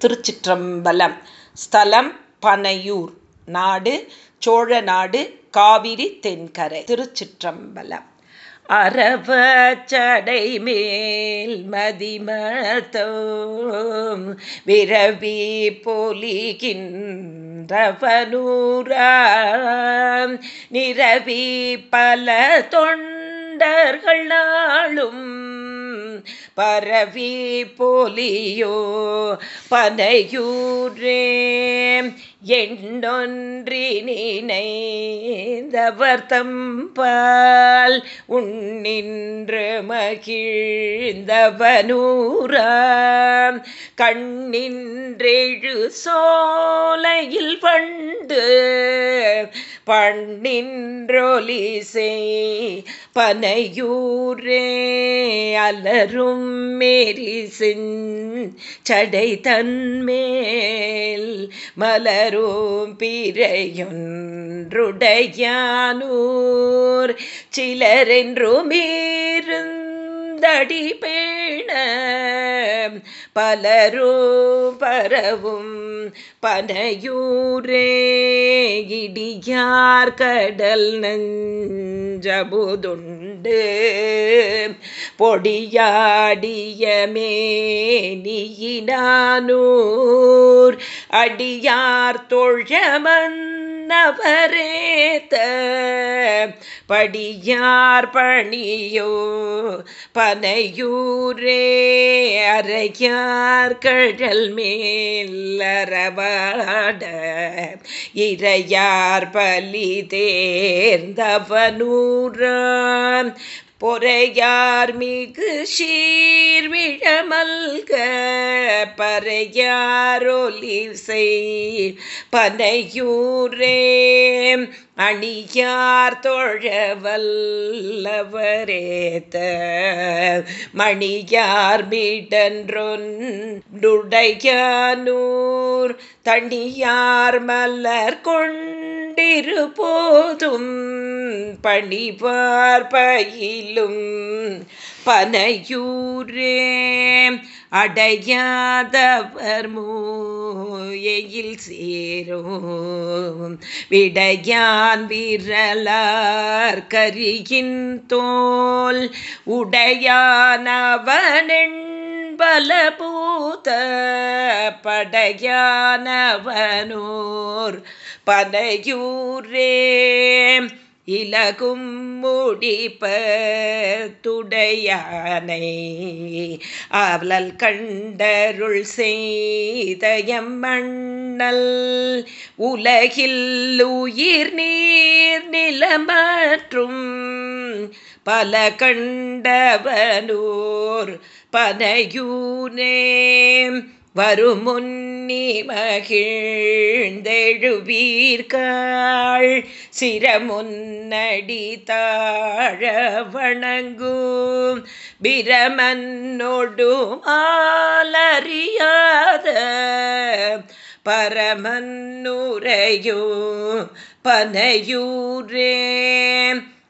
திருச்சிற்றம்பலம். ஸ்தலம் பனையூர். நாடு சோழ நாடு காவிரி தென்கரை. திருச்சிற்றம்பலம். அரவ சடை மேல் மதிமத்தோ விரவி பொலிகின்றவனூரா நிரவி பல தொண்டர்கள் நாளும் பரவி போலியோ பனையூரே. எண்ணொன்றி நினைந்தவர் தம்பால் உண்ணின்று மகிழ்ந்தவனூராம். கண்ணின்றெழு சோலையில் பண்டு பண்ணின்றொலி செய் பனையூரே அலரும் மேரிசின் சடை தன்மேல் மலரும் பிறையொன்றுடையானூர். பந்தடி பேண. பலரும் பரவும் பனையூரே. இடியார் கடல் நஞ்சபுதுண்டு. பொடியாடிய மேனியினானூர். அடியார் தொழமன் தொழமன்னவரேத்த படியார் பணியோ பனையூரே அரையார் கழல் மேலரவாட இறையார் பலி தேர்ந்தவனூரான் பொறையார் மிகு சீர்விழமல்க பறையாரொலி செய் பனையூரே அணியார் தொழவல்லவரேத்த மணியார் மீடன்றொன்றுடையானூர் தனியார் மலர் கொண்ட கொண்டிரு போதும் பணிவார்பயிலும் பனையூரே. அடையாதவர் மூயில் சேரும். விடையான் விரலார் கரியின் தோல். உடையானவனெண் பலபூத. படையானவனோர் பனையூரே இலகும் முடிப்ப துடையானை அவளல் கண்டருள் செய்தயம் மண்ணல் உலகில் உயிர் நீர் நிலமற்றும். பல கண்டவனூர் பனையூனே வருமுன்னி மகிழ்ந்தெழுவீர்காள். சிரமுன்னடி தாழ வணங்கும் பிரமன்னொடு ஆலறியாத பரமன்னுரையோ பனையூரே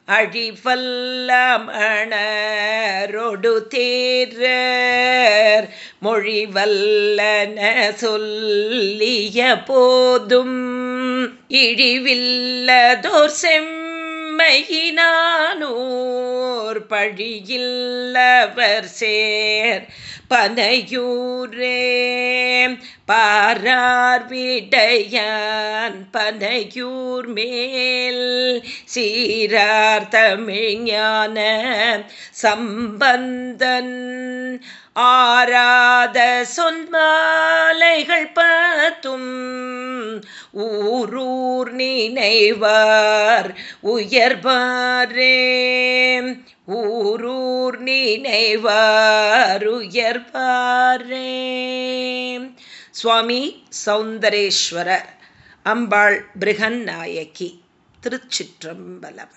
அழிவல்லமணரொடு தேர் மொழிவல்லன சொல்லிய போதும் இழிவில்லதோர் செம் செம்மையினானூர் பழியில்லவர் சேர் பனையூரே. பாரார் விடையான் பனையூர் மேல் சீரார் தமிழ்ஞான சம்பந்தன். ஆராத சொன்மாலைகள் பத்தும் ஊரூர் நினைவார் உயர்வாரே. ஊரூர் நினைவார் உயர்வாரே. சுவாமி சௌந்தரேஸ்வரர் அம்பாள் பிருகன் நாயகி திருச்சிற்றம்பலம்.